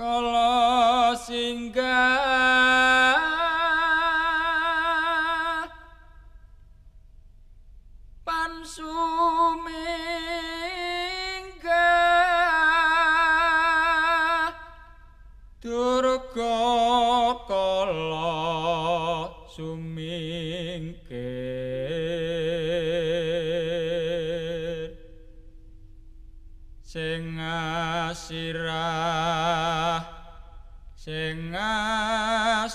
kala singgah pansuminggah durga kala sumingkir sing asirah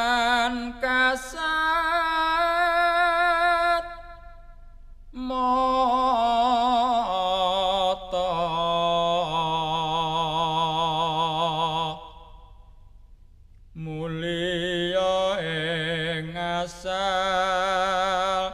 atan kasat. Mata. Mulia ing asat